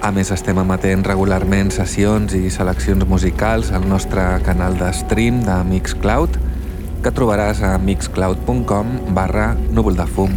A més, estem emetent regularment sessions i seleccions musicals al nostre canal de stream de Mixcloud, que trobaràs a mixcloud.com barra núvol de fum.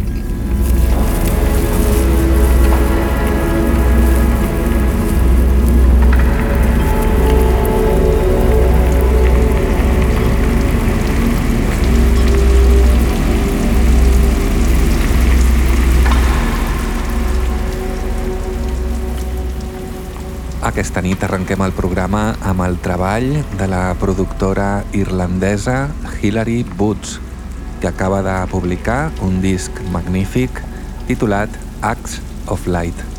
Aquesta nit arrenquem el programa amb el treball de la productora irlandesa Hilary Boots, que acaba de publicar un disc magnífic titulat Acts of Light.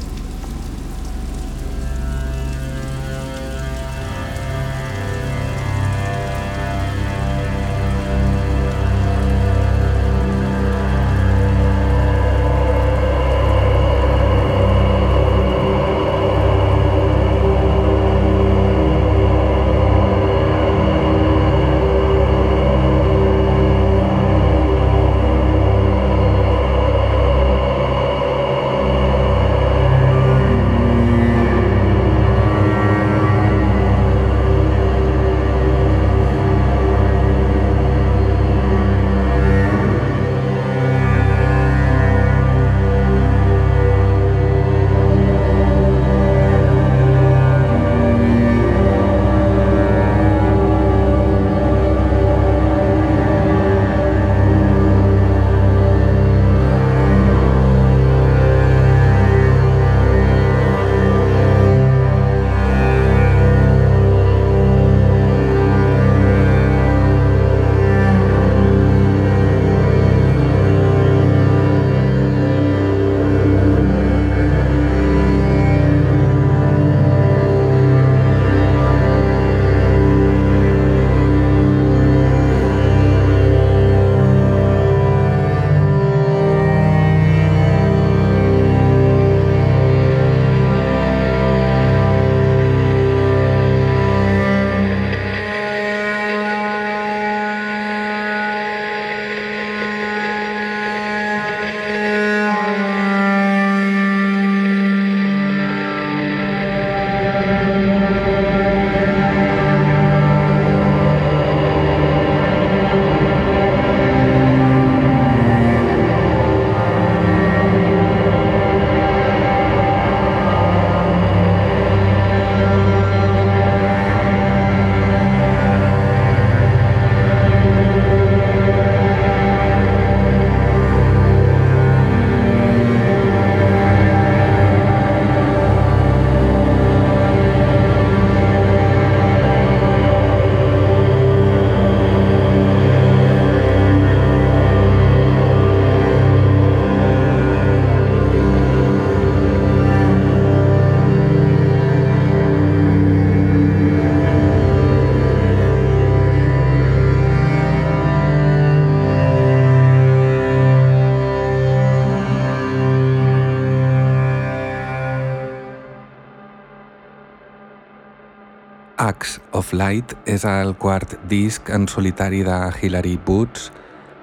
Light és el quart disc en solitari de Hilary Boots,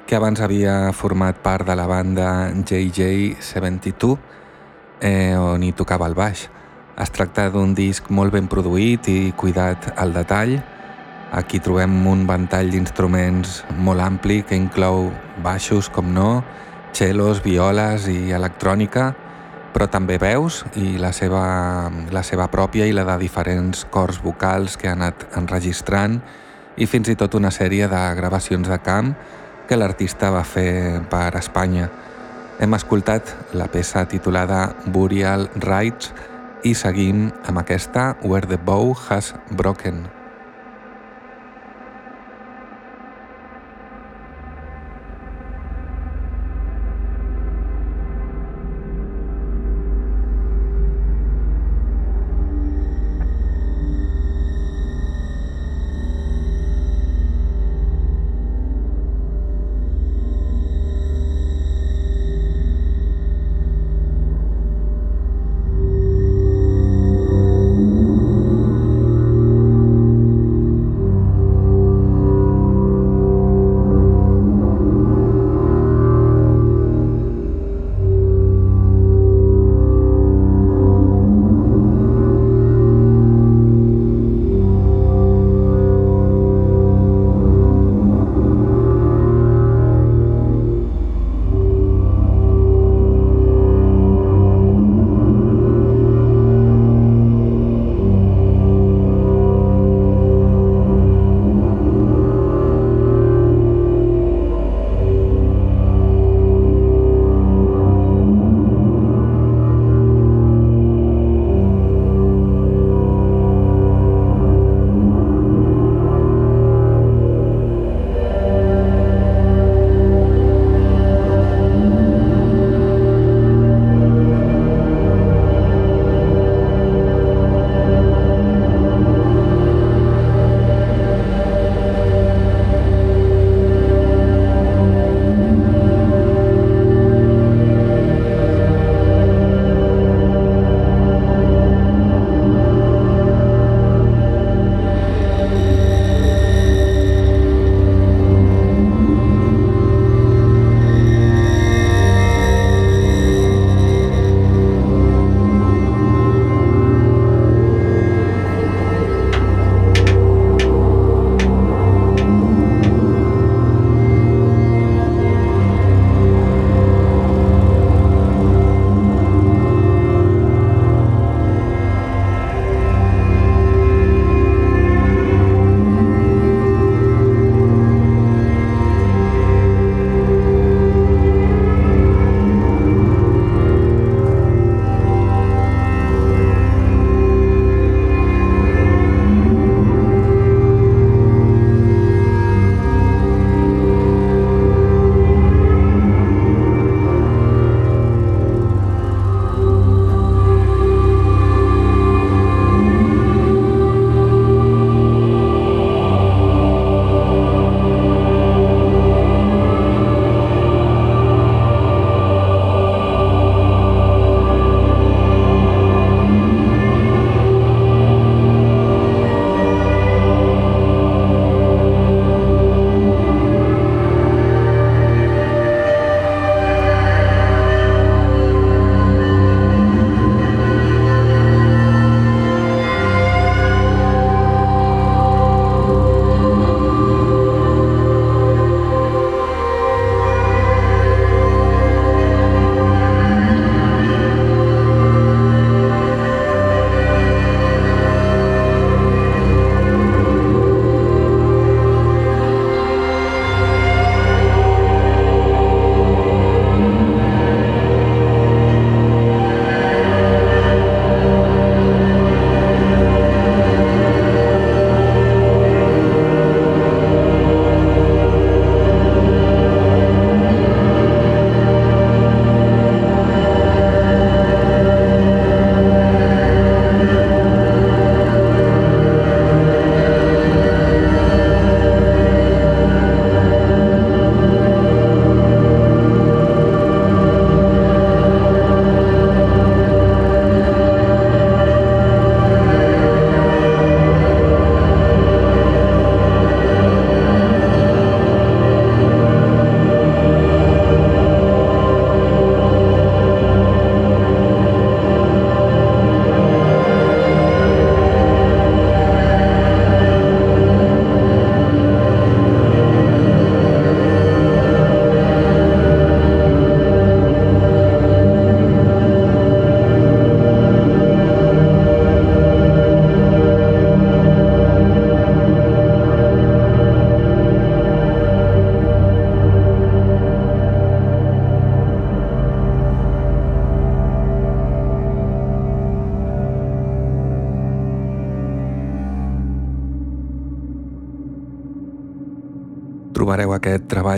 que abans havia format part de la banda JJ72, eh, on hi tocava el baix. Es tracta d'un disc molt ben produït i cuidat al detall. Aquí trobem un ventall d'instruments molt ampli que inclou baixos, com no, cellos, violes i electrònica, però també veus i la seva, la seva pròpia i la de diferents cors vocals que ha anat enregistrant i fins i tot una sèrie de gravacions de camp que l'artista va fer per Espanya. Hem escoltat la peça titulada Burial Rites i seguim amb aquesta Where the Bow Has Broken.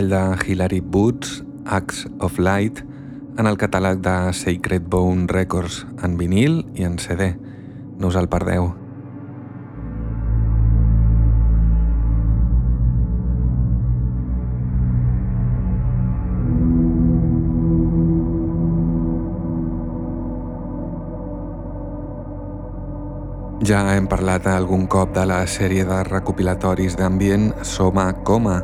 Treball de Hilary Boots, Acts of Light, en el catàleg de Sacred Bone Records en vinil i en CD. No us el perdeu. Ja hem parlat algun cop de la sèrie de recopilatoris d'ambient Soma Coma,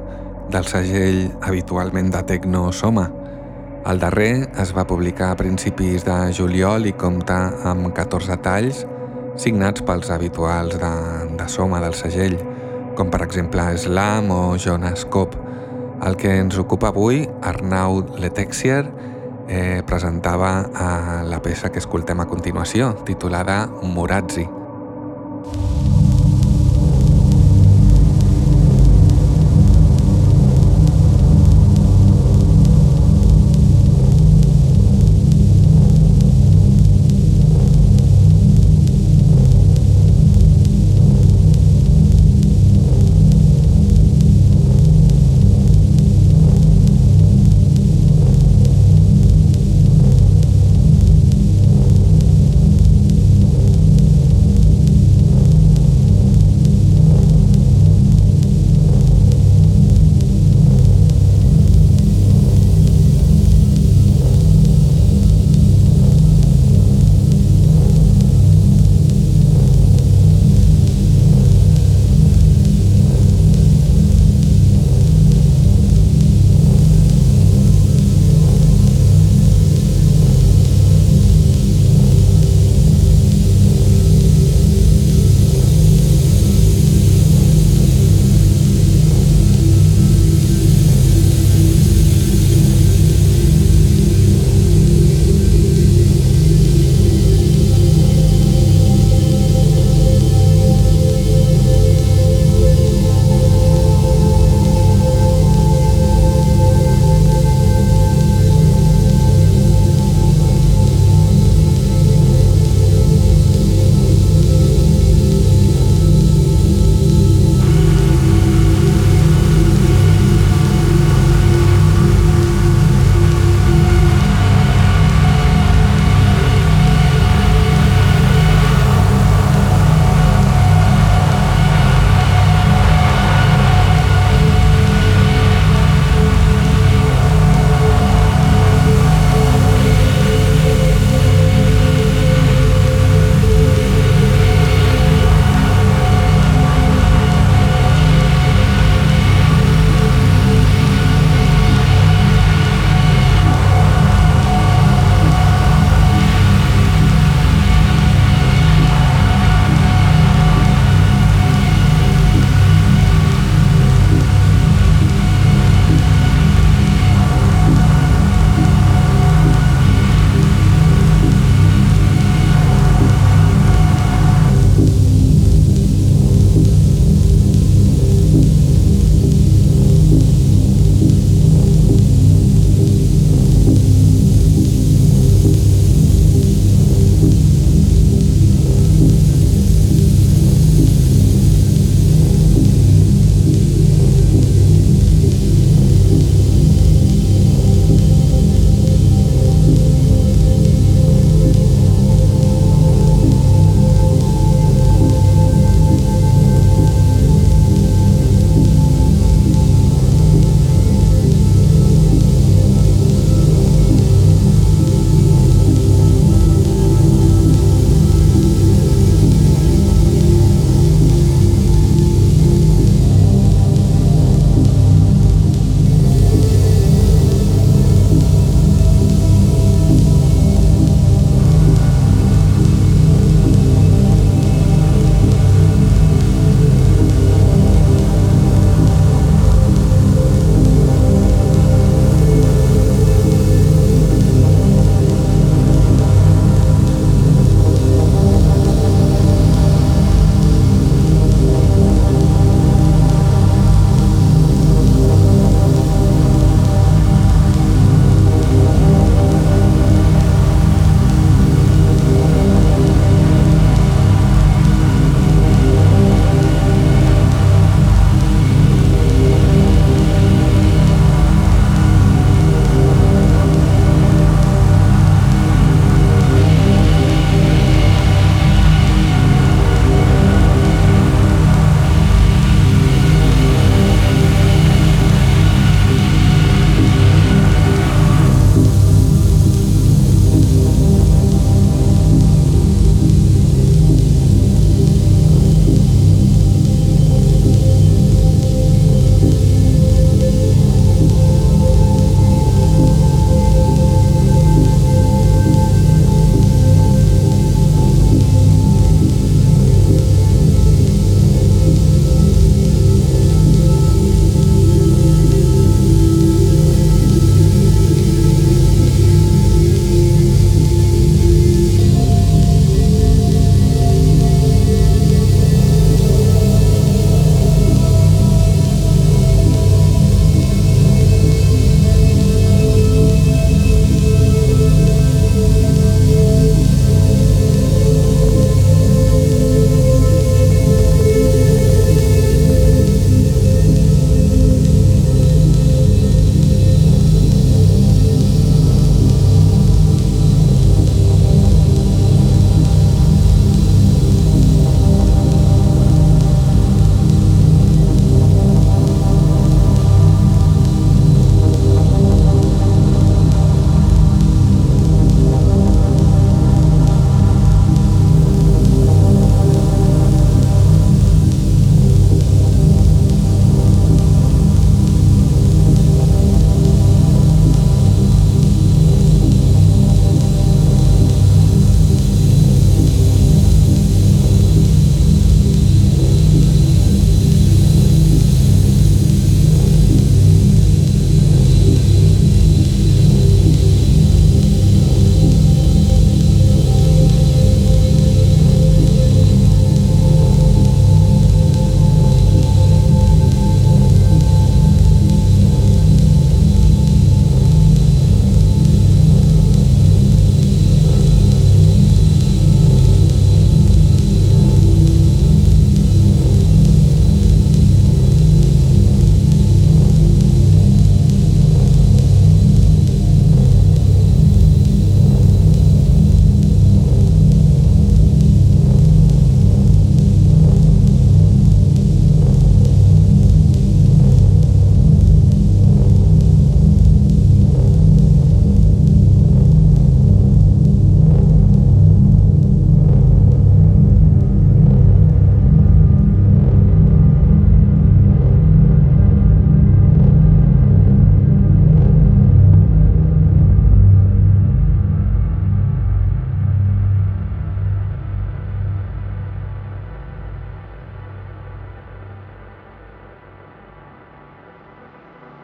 del segell habitualment de Tecno Soma. El darrer es va publicar a principis de juliol i compta amb 14 talls signats pels habituals de, de Soma del segell, com per exemple Slam o Jonas Kopp. El que ens ocupa avui, Arnau Letexier, eh, presentava a la peça que escoltem a continuació, titulada Murazzi.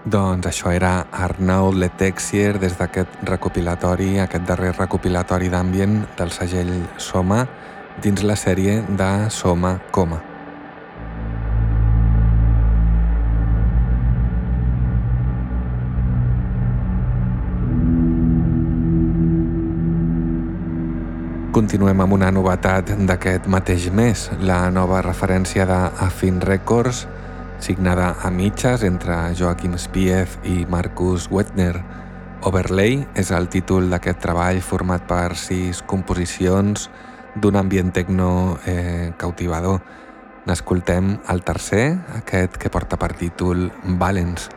Doncs això era Arnaud Letexier des d'aquest recopilatori, aquest darrer recopilatori d'ambient del segell Soma, dins la sèrie de Soma Coma. Continuem amb una novetat d'aquest mateix mes, la nova referència d'Afin Records, signada a mitges entre Joaquim Spiez i Marcus Wettner. Overlay és el títol d'aquest treball format per sis composicions d'un ambient tecno eh, cautivador. N'escoltem el tercer, aquest que porta per títol Valence.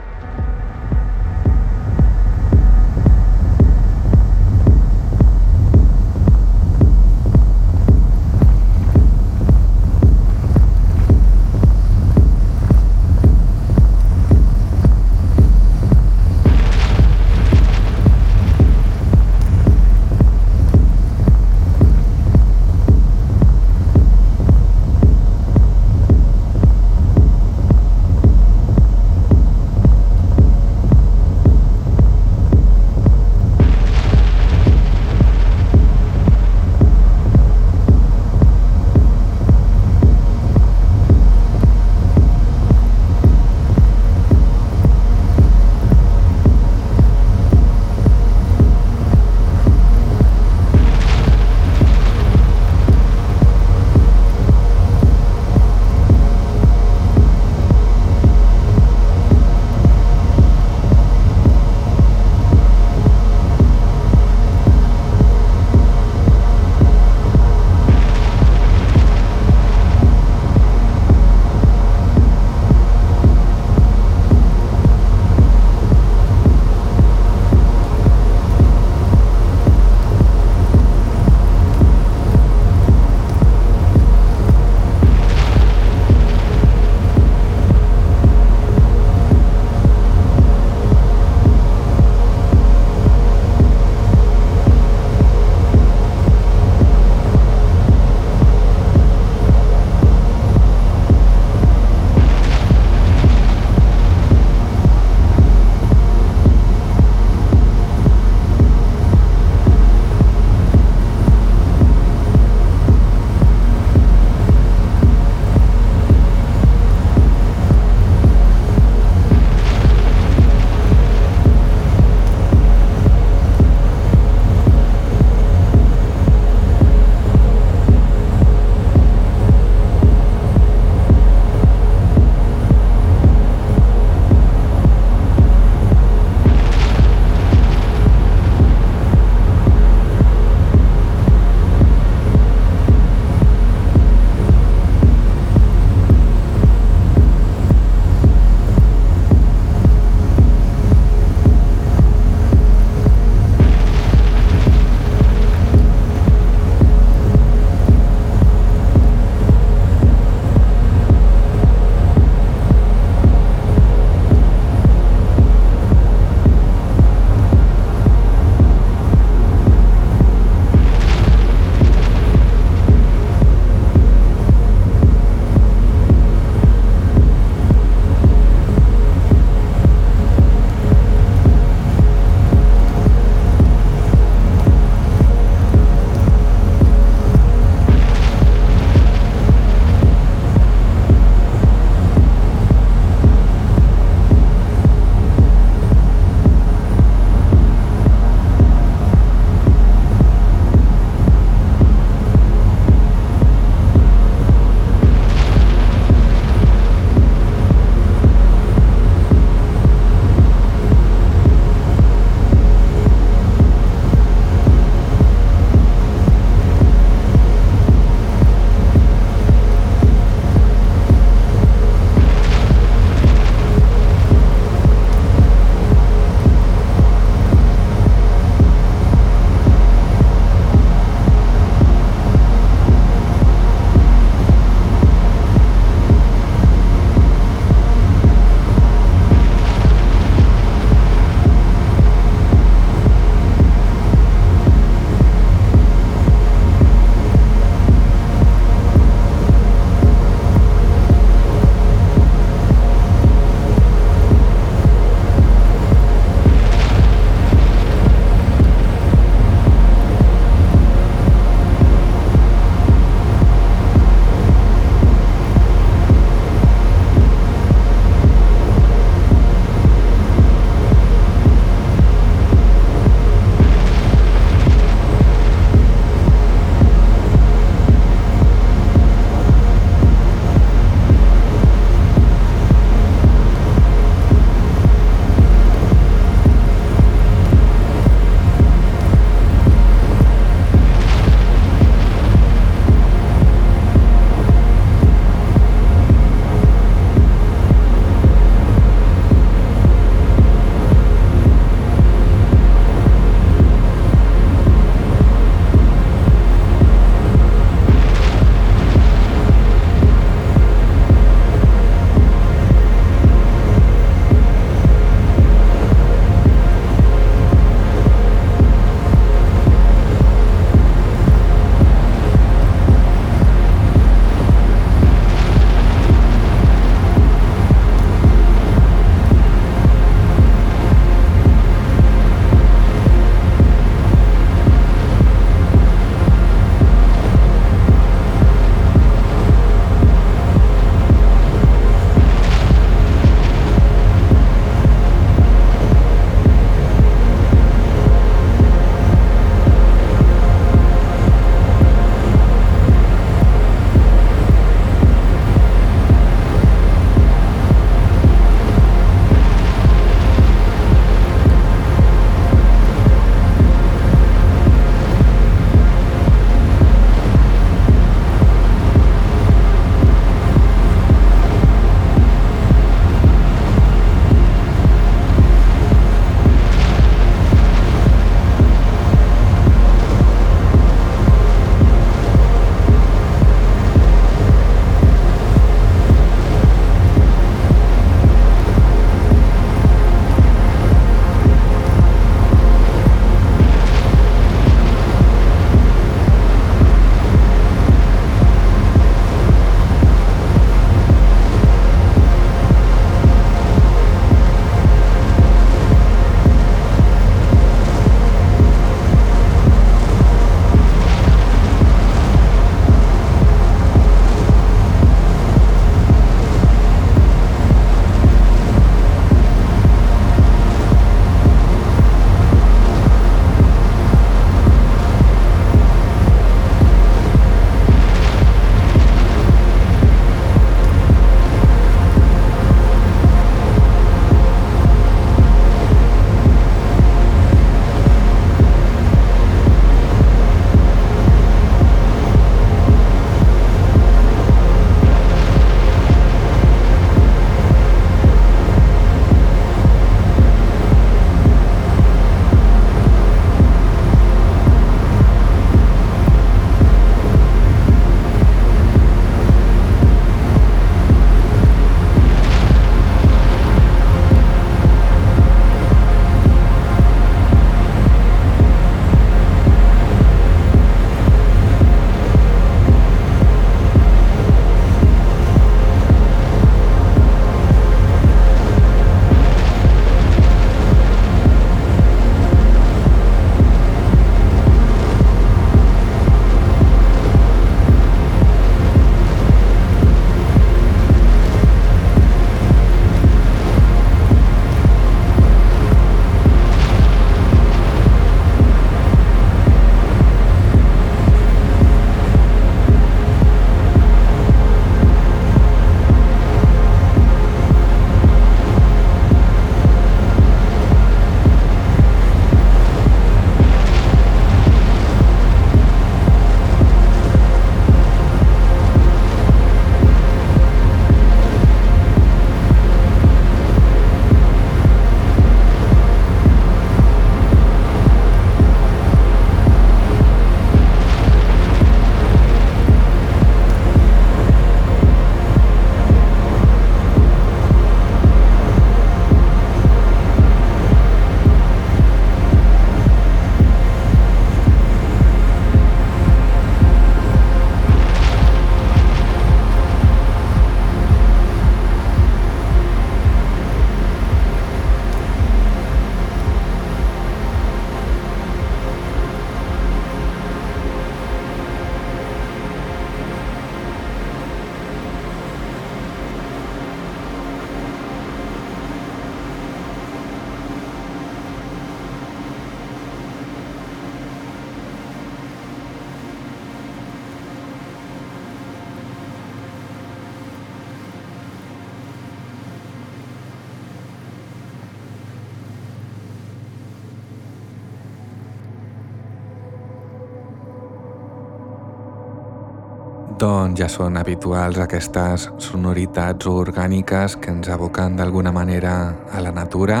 Doncs ja són habituals aquestes sonoritats orgàniques que ens aboquen d'alguna manera a la natura,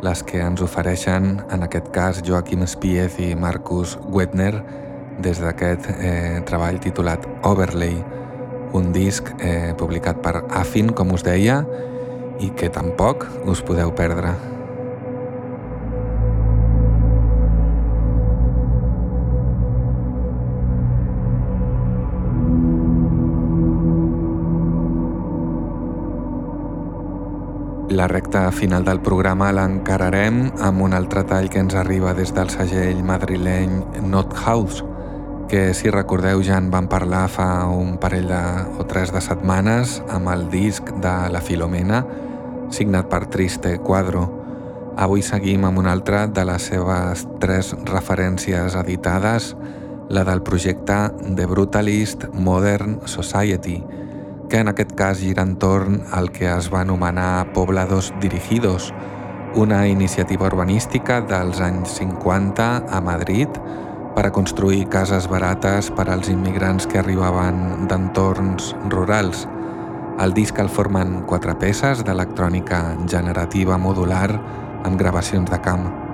les que ens ofereixen, en aquest cas, Joaquim Spiez i Marcus Wetner, des d'aquest eh, treball titulat Overlay, un disc eh, publicat per Afin, com us deia, i que tampoc us podeu perdre. La recta final del programa l'encararem amb un altre tall que ens arriba des del segell madrileny Not House, que si recordeu ja en vam parlar fa un parell de, o tres de setmanes amb el disc de La Filomena, signat per Triste Quadro. Avui seguim amb una altra de les seves tres referències editades, la del projecte The Brutalist Modern Society, que en aquest cas gira entorn al que es va anomenar Poblados Dirigidos, una iniciativa urbanística dels anys 50 a Madrid per a construir cases barates per als immigrants que arribaven d'entorns rurals. El disc el formen quatre peces d'electrònica generativa modular amb gravacions de camp.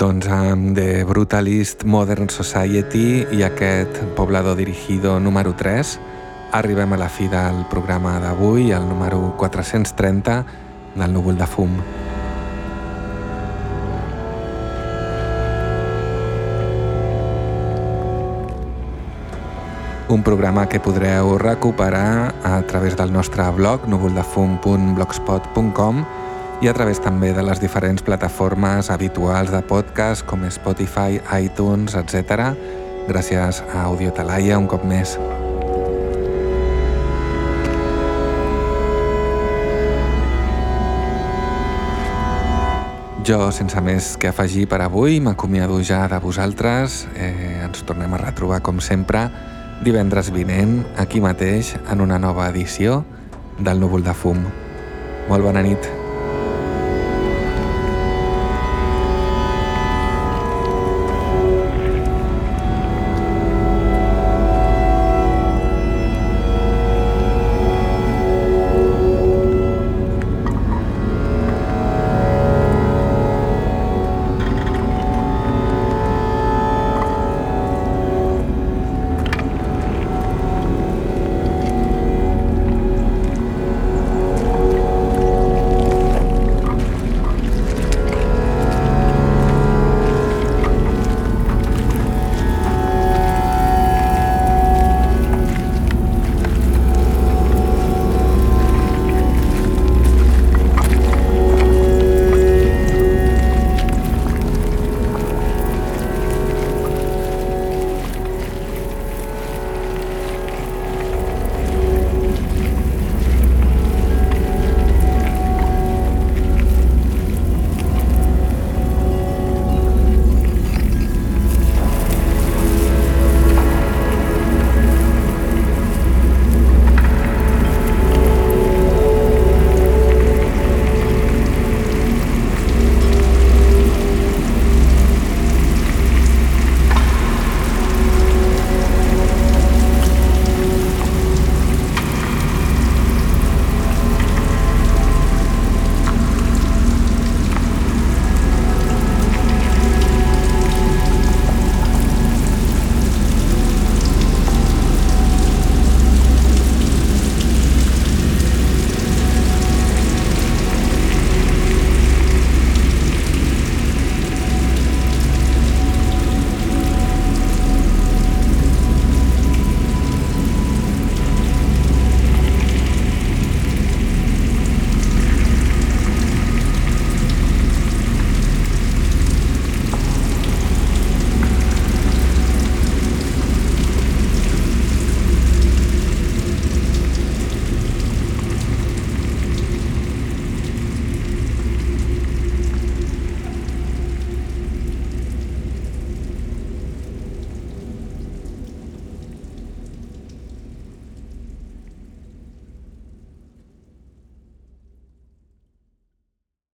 Doncs amb The Brutalist Modern Society i aquest Poblador Dirigido número 3 arribem a la fi del programa d'avui, el número 430 del Núvol de Fum. Un programa que podreu recuperar a través del nostre blog núvoldefum.blogspot.com i a través també de les diferents plataformes habituals de podcast com Spotify, iTunes, etc. Gràcies a Audio Talaia un cop més. Jo, sense més que afegir per avui, m'acomiado ja de vosaltres. Eh, ens tornem a retrobar, com sempre, divendres vinent, aquí mateix, en una nova edició del Núvol de Fum. Molt bona nit.